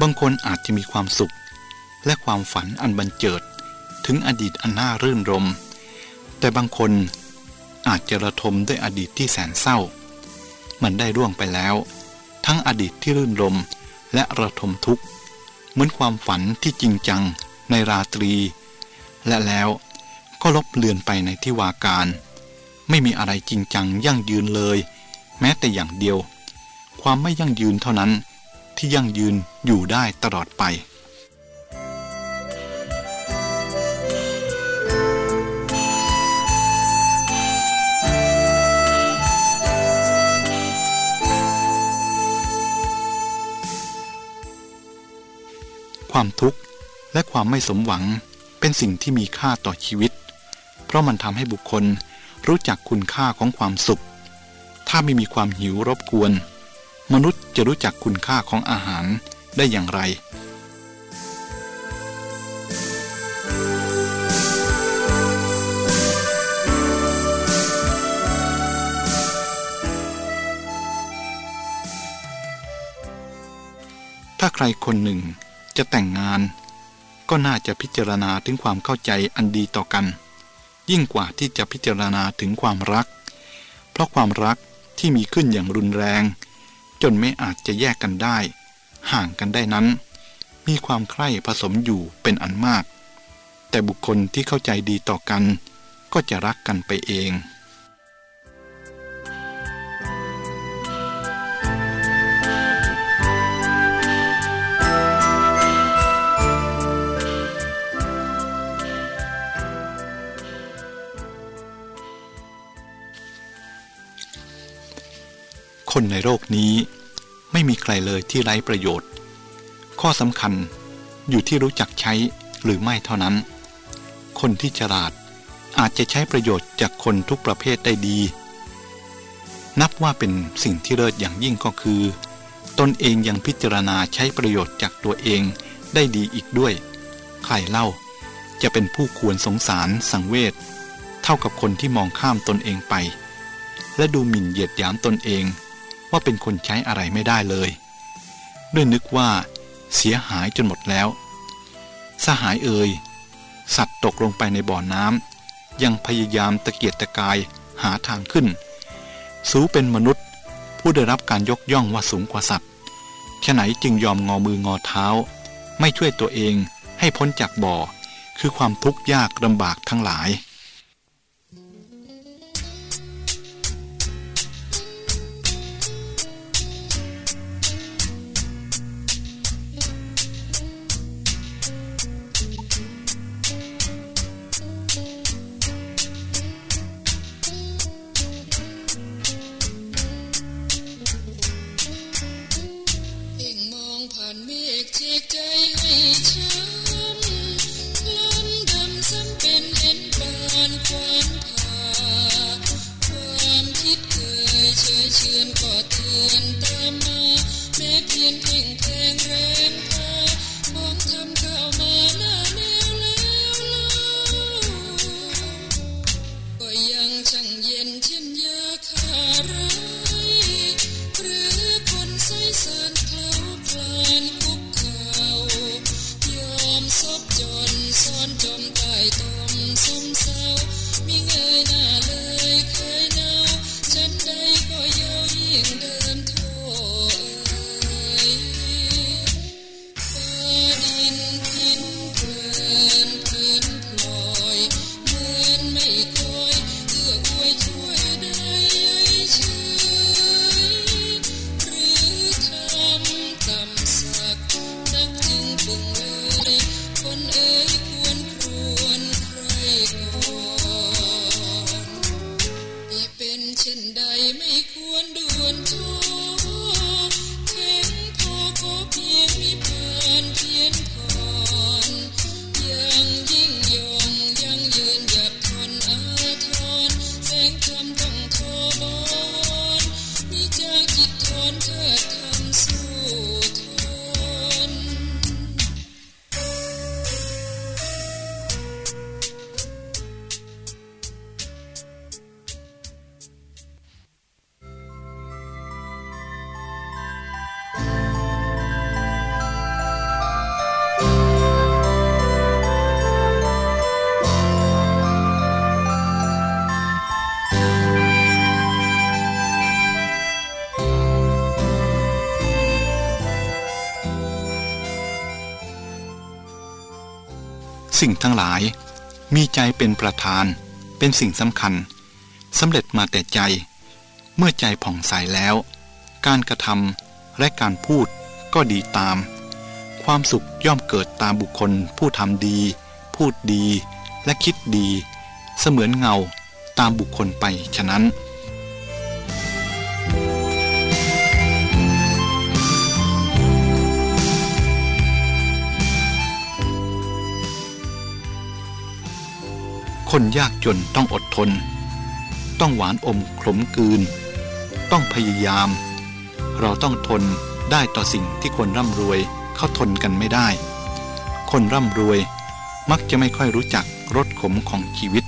บางคนอาจจะมีความสุข และความฝันอันบันเจิด ถึงอดีตอันน่ารื่นรม แต่บางคนอาจจะระทมด้วยอดีตที่แสนเศร้า มันได้ร่วงไปแล้ว ทั้งอดีตที่รื่นรมและระทมทุกข์ เหมือนความฝันที่จริงจังในราตรี และแล้วก็ลบเลือนไปในที่วาการ ไม่มีอะไรจริงจังยั่งยืนเลย แม้แต่อย่างเดียว ความไม่ยั่งยืนเท่านั้นที่ยั่งยืนอยู่ได้ตลอดไป ความทุกข์และความไม่สมหวังเป็นสิ่งที่มีค่าต่อชีวิต เพราะมันทำให้บุคคลรู้จักคุณค่าของความสุข ถ้าไม่มีความหิวรบกวน มนุษย์จะรู้จักคุณค่าของอาหารได้อย่างไรถ้าใครคนหนึ่ง จะแต่งงาน ก็น่าจะพิจารณาถึงความเข้าใจอันดีต่อกัน ยิ่งกว่าที่จะพิจารณาถึงความรัก เพราะความรักที่มีขึ้นอย่างรุนแรง จนไม่อาจจะแยกกันได้ ห่างกันได้นั้น มีความใคร่ผสมอยู่เป็นอันมาก แต่บุคคลที่เข้าใจดีต่อกัน ก็จะรักกันไปเอง คนในโลกนี้ ไม่มีใครเลยที่ไร้ประโยชน์ ข้อสำคัญอยู่ที่รู้จักใช้หรือไม่เท่านั้น คนที่ฉลาดอาจจะใช้ประโยชน์จากคนทุกประเภทได้ดี นับว่าเป็นสิ่งที่เลิศอย่างยิ่งก็คือ ตนเองยังพิจารณาใช้ประโยชน์จากตัวเองได้ดีอีกด้วย ใครเล่าจะเป็นผู้ควรสงสารสังเวชเท่ากับคนที่มองข้ามตนเองไป และดูหมิ่นเหยียดหยามตนเอง ว่าเป็นคนใช้อะไรไม่ได้เลย ด้วยนึกว่าเสียหายจนหมดแล้ว สหายเอ่ยสัตว์ตกลงไปในบ่อน้ำยังพยายามตะเกียกตะกายหาทางขึ้น สูเป็นมนุษย์ ผู้ได้รับการยกย่องว่าสูงกว่าสัตว์ฉะไหนจึงยอมงอมืองอเท้า ไม่ช่วยตัวเองให้พ้นจากบ่อ คือความทุกข์ยากลำบากทั้งหลาย สิ่งทั้งหลาย มีใจเป็นประธาน เป็นสิ่งสำคัญสำเร็จมาแต่ใจ เมื่อใจผ่องใสแล้ว การกระทำและการพูดก็ดีตาม ความสุขย่อมเกิดตามบุคคลผู้ทำดี พูดดีและคิดดี เสมือนเงาตามบุคคลไปฉะนั้น คนยากจนต้องอดทน ต้องหวานอมขมกลืน ต้องพยายาม เราต้องทนได้ต่อสิ่งที่คนร่ำรวยเขาทนกันไม่ได้ คนร่ำรวยมักจะไม่ค่อยรู้จักรสขมของชีวิต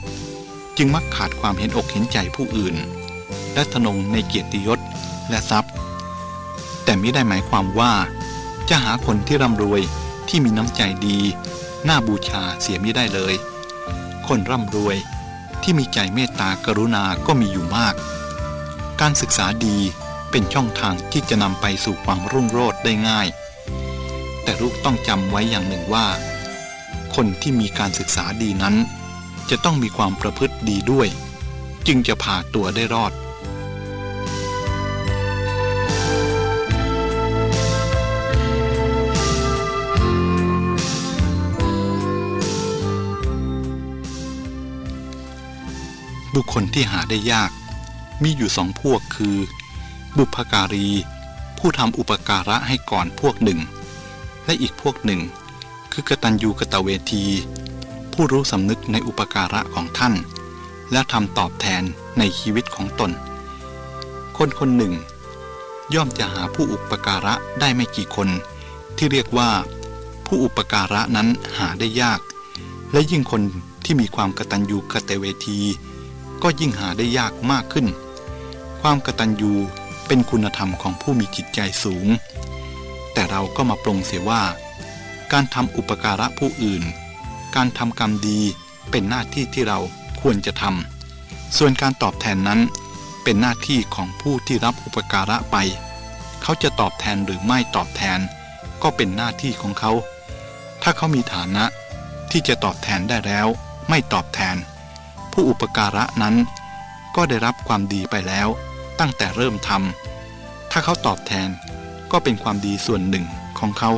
จึงมักขาดความเห็นอกเห็นใจผู้อื่น และทนงในเกียรติยศและทรัพย์ แต่ไมิได้หมายความว่า จะหาคนที่ร่ำรวยที่มีน้ำใจดี น่าบูชาเสียไมิได้เลย คนร่ำรวย ที่มีใจเมตตากรุณาก็มีอยู่มาก การศึกษาดีเป็นช่องทางที่จะนำไปสู่ความรุ่งโรจน์ได้ง่าย แต่ลูกต้องจำไว้อย่างหนึ่งว่า คนที่มีการศึกษาดีนั้น จะต้องมีความประพฤติดีด้วย จึงจะผ่าตัวได้รอด บุคคลที่หาได้ยาก มีอยู่สองพวกคือ บุพการี ผู้ทำอุปการะให้ก่อนพวกหนึ่ง และอีกพวกหนึ่ง คือกตัญญูกตเวที ผู้รู้สำนึกในอุปการะของท่าน และทำตอบแทนในชีวิตของตน คนคนหนึ่ง ย่อมจะหาผู้อุปการะได้ไม่กี่คน ที่เรียกว่าผู้อุปการะนั้นหาได้ยาก และยิ่งคนที่มีความกตัญญูกตเวที ก็ยิ่งหาได้ยากมากขึ้น ความกตัญญูเป็นคุณธรรมของผู้มีจิตใจสูง แต่เราก็มาปรงเสียว่า การทำอุปการะผู้อื่น การทำกรรมดีเป็นหน้าที่ที่เราควรจะทำส่วนการตอบแทนนั้นเป็นหน้าที่ของผู้ที่รับอุปการะไป เขาจะตอบแทนหรือไม่ตอบแทน ก็เป็นหน้าที่ของเขา ถ้าเขามีฐานะที่จะตอบแทนได้แล้ว ไม่ตอบแทน ผู้อุปการะนั้น ก็ได้รับความดีไปแล้วตั้งแต่เริ่มทำถ้าเขาตอบแทนก็เป็นความดีส่วนหนึ่งของเขา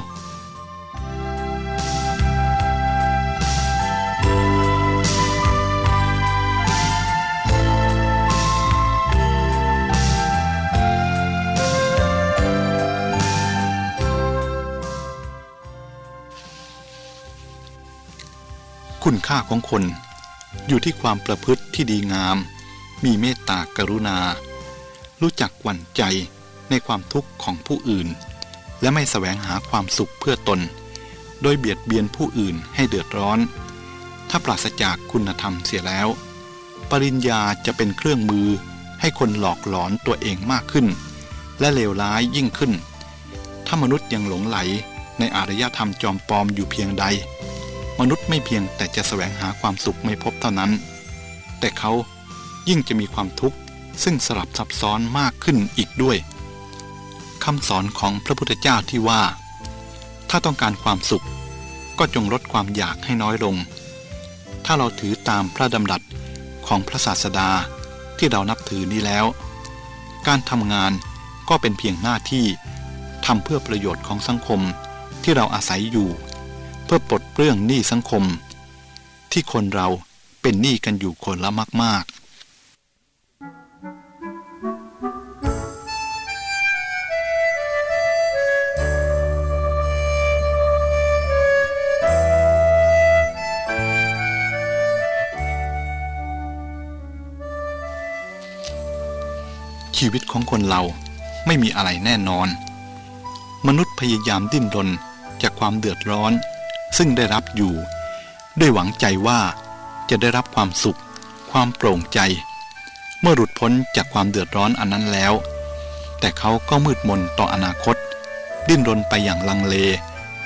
คุณค่าของคน อยู่ที่ความประพฤติที่ดีงาม มีเมตตากรุณา รู้จักหวั่นใจในความทุกข์ของผู้อื่น และไม่แสวงหาความสุขเพื่อตน โดยเบียดเบียนผู้อื่นให้เดือดร้อน ถ้าปราศจากคุณธรรมเสียแล้ว ปริญญาจะเป็นเครื่องมือให้คนหลอกหลอนตัวเองมากขึ้น และเลวร้ายยิ่งขึ้น ถ้ามนุษย์ยังหลงไหลในอารยธรรมจอมปลอมอยู่เพียงใด มนุษย์ไม่เพียงแต่จะแสวงหาความสุขไม่พบเท่านั้น แต่เขายิ่งจะมีความทุกข์ซึ่งสลับซับซ้อนมากขึ้นอีกด้วยคำสอนของพระพุทธเจ้าที่ว่า ถ้าต้องการความสุข ก็จงลดความอยากให้น้อยลง ถ้าเราถือตามพระดำรัสของพระศาสดาที่เรานับถือนี้แล้ว การทำงานก็เป็นเพียงหน้าที่ทำเพื่อประโยชน์ของสังคมที่เราอาศัยอยู่ พื่อปลดเปลื้องหนี้สังคม ที่คนเราเป็นหนี้กันอยู่คนละมาก ๆชีวิตของคนเราไม่มีอะไรแน่นอน มนุษย์พยายามดิ้นรนจากความเดือดร้อน ซึ่งได้รับอยู่ ด้วยหวังใจว่าจะได้รับความสุข ความโปร่งใจ เมื่อหลุดพ้นจากความเดือดร้อนอันนั้นแล้ว แต่เขาก็มืดมนต่ออนาคต ดิ้นรนไปอย่างลังเล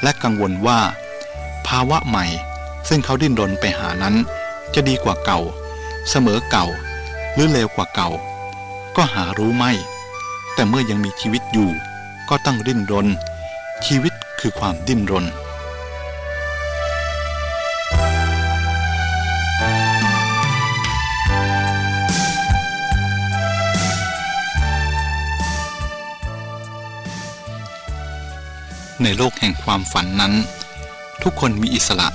และกังวลว่า ภาวะใหม่ซึ่งเขาดิ้นรนไปหานั้น จะดีกว่าเก่า เสมอเก่า หรือเลวกว่าเก่า ก็หารู้ไม่ แต่เมื่อยังมีชีวิตอยู่ ก็ต้องดิ้นรน ชีวิตคือความดิ้นรน ในโลกแห่งความฝันนั้น ทุกคนมีอิสระ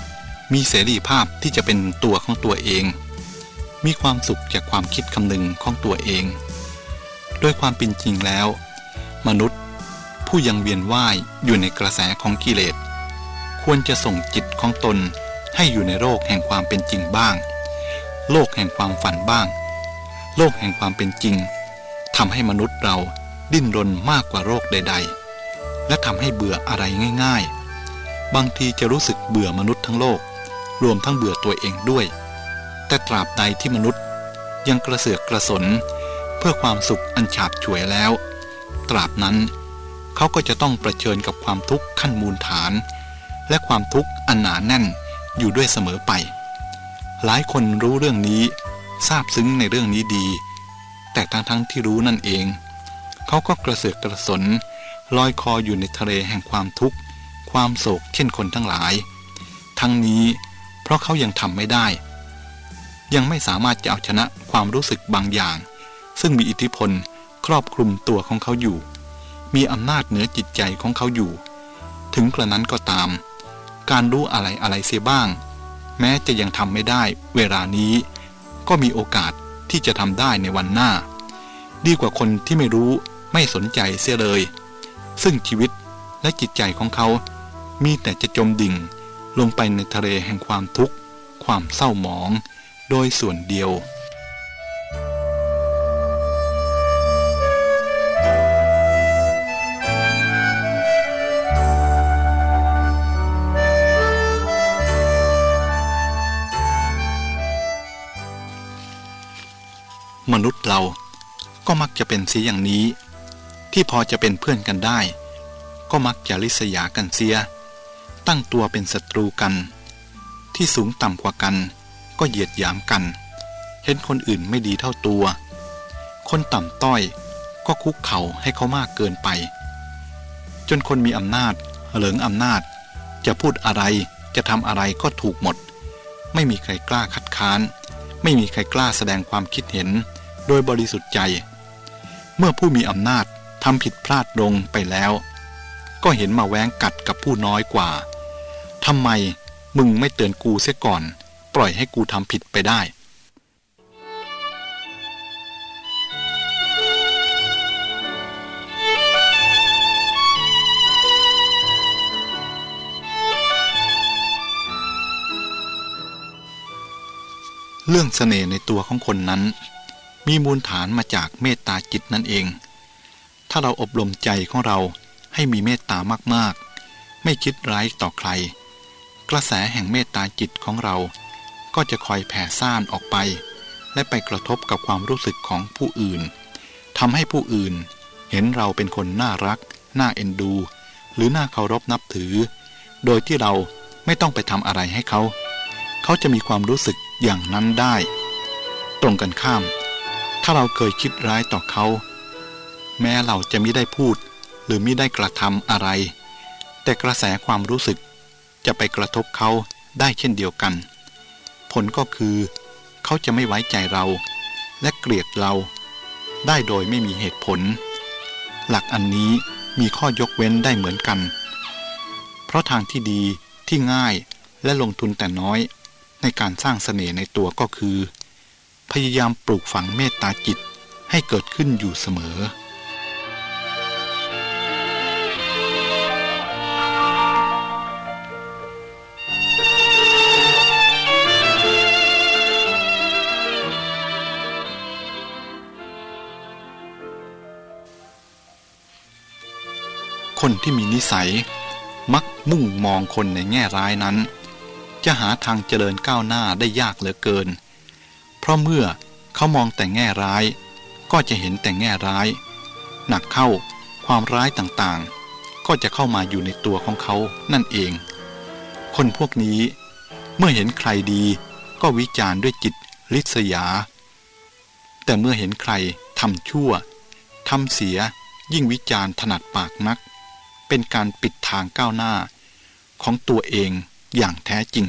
มีเสรีภาพที่จะเป็นตัวของตัวเอง มีความสุขจากความคิดคำนึงของตัวเองโดยความเป็นจริงแล้ว มนุษย์ผู้ยังเวียนว่ายอยู่ในกระแสของกิเลส ควรจะส่งจิตของตนให้อยู่ในโลกแห่งความเป็นจริงบ้าง โลกแห่งความฝันบ้าง โลกแห่งความเป็นจริงทำให้มนุษย์เราดิ้นรนมากกว่าโรคใด ๆ และทำให้เบื่ออะไรง่ายๆ บางทีจะรู้สึกเบื่อมนุษย์ทั้งโลก รวมทั้งเบื่อตัวเองด้วย แต่ตราบใดที่มนุษย์ยังกระเสือกกระสน เพื่อความสุขอันฉาบฉวยแล้ว ตราบนั้น เขาก็จะต้องประเชิญกับความทุกข์ขั้นมูลฐาน และความทุกข์อันหนาแน่นอยู่ด้วยเสมอไป หลายคนรู้เรื่องนี้ทราบซึ้งในเรื่องนี้ดี แต่ทั้งทั้งที่รู้นั่นเอง เขาก็กระเสือกกระสน ลอยคออยู่ในทะเลแห่งความทุกข์ ความโศกเช่นคนทั้งหลาย ทั้งนี้เพราะเขายังทำไม่ได้ ยังไม่สามารถจะเอาชนะความรู้สึกบางอย่าง ซึ่งมีอิทธิพลครอบคลุมตัวของเขาอยู่ มีอำนาจเหนือจิตใจของเขาอยู่ ถึงกระนั้นก็ตาม การรู้อะไรอะไรเสียบ้าง แม้จะยังทำไม่ได้ เวลานี้ ก็มีโอกาสที่จะทำได้ในวันหน้า ดีกว่าคนที่ไม่รู้ไม่สนใจเสียเลย ซึ่งชีวิตและจิตใจของเขา มีแต่จะจมดิ่งลงไปในทะเลแห่งความทุกข์ ความเศร้าหมอง โดยส่วนเดียวมนุษย์เราก็มักจะเป็นสีอย่างนี้ ที่พอจะเป็นเพื่อนกันได้ ก็มักจะลิษยากันเสีย ตั้งตัวเป็นศัตรูกัน ที่สูงต่ำกว่ากัน ก็เหยียดหยามกัน เห็นคนอื่นไม่ดีเท่าตัว คนต่ำต้อยก็คุกเข่าให้เขามากเกินไป จนคนมีอำนาจเหลิงอำนาจ จะพูดอะไรจะทำอะไรก็ถูกหมด ไม่มีใครกล้าคัดค้าน ไม่มีใครกล้าแสดงความคิดเห็น โดยบริสุทธิ์ใจ เมื่อผู้มีอำนาจ ทำผิดพลาดลงไปแล้ว ก็เห็นมาแว้งกัดกับผู้น้อยกว่าทำไมมึงไม่เตือนกูเสียก่อน ปล่อยให้กูทำผิดไปได้เรื่องเสน่ห์ในตัวของคนนั้น มีมูลฐานมาจากเมตตาจิตนั่นเอง ถ้าเราอบรมใจของเราให้มีเมตตามากๆ ไม่คิดร้ายต่อใคร กระแสแห่งเมตตาจิตของเรา ก็จะคอยแผ่ซ่านออกไป และไปกระทบกับความรู้สึกของผู้อื่นทำให้ผู้อื่นเห็นเราเป็นคนน่ารัก น่าเอ็นดู หรือน่าเคารพนับถือ โดยที่เราไม่ต้องไปทำอะไรให้เขา เขาจะมีความรู้สึกอย่างนั้นได้ ตรงกันข้าม ถ้าเราเคยคิดร้ายต่อเขา แม้เราจะไม่ได้พูด หรือไม่ได้กระทำอะไร แต่กระแสความรู้สึกจะไปกระทบเขาได้เช่นเดียวกัน ผลก็คือ เขาจะไม่ไว้ใจเรา และเกลียดเรา ได้โดยไม่มีเหตุผล หลักอันนี้มีข้อยกเว้นได้เหมือนกัน เพราะทางที่ดีที่ง่ายและลงทุนแต่น้อยในการสร้างเสน่ห์ในตัวก็คือ พยายามปลูกฝังเมตตาจิตให้เกิดขึ้นอยู่เสมอ คนที่มีนิสัย มักมุ่งมองคนในแง่ร้ายนั้น จะหาทางเจริญก้าวหน้าได้ยากเหลือเกิน เพราะเมื่อเขามองแต่แง่ร้าย ก็จะเห็นแต่แง่ร้าย หนักเข้าความร้ายต่างๆ ก็จะเข้ามาอยู่ในตัวของเขานั่นเอง คนพวกนี้เมื่อเห็นใครดีก็วิจารณ์ด้วยจิตลิษยา แต่เมื่อเห็นใครทำชั่วทำเสียยิ่งวิจารณ์ถนัดปากนัก เป็นการปิดทางก้าวหน้า ของตัวเองอย่างแท้จริง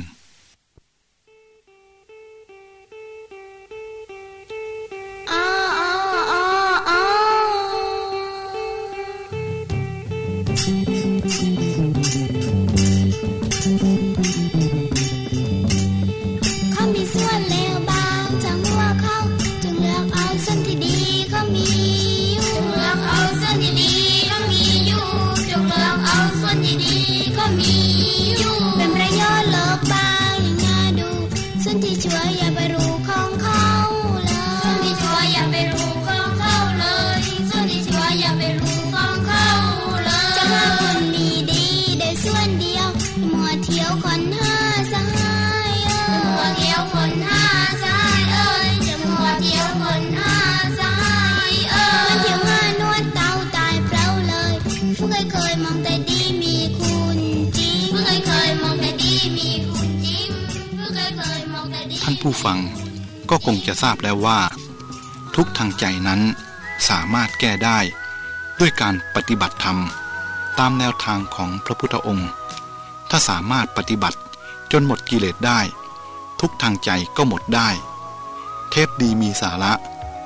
ผู้ฟังก็คงจะทราบแล้วว่า ทุกทางใจนั้นสามารถแก้ได้ ด้วยการปฏิบัติธรรม ตามแนวทางของพระพุทธองค์ ถ้าสามารถปฏิบัติจนหมดกิเลสได้ ทุกทางใจก็หมดได้ เทปดีมีสาระ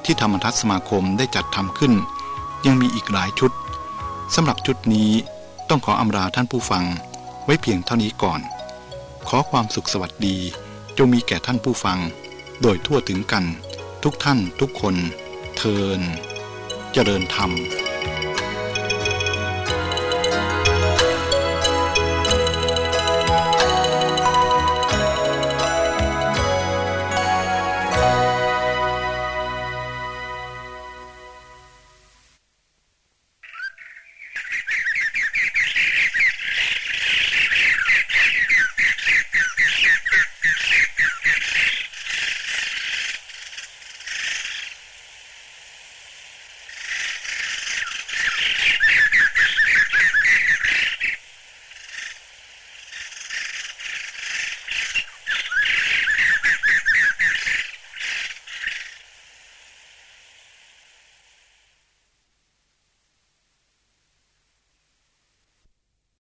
ที่ธรรมทัศสมาคมได้จัดทำขึ้น ยังมีอีกหลายชุดสำหรับชุดนี้ต้องขออำลาท่านผู้ฟังไว้เพียงเท่านี้ก่อน ขอความสุขสวัสดี จงมีแก่ท่านผู้ฟัง โดยทั่วถึงกัน ทุกท่านทุกคน เทิน เจริญธรรม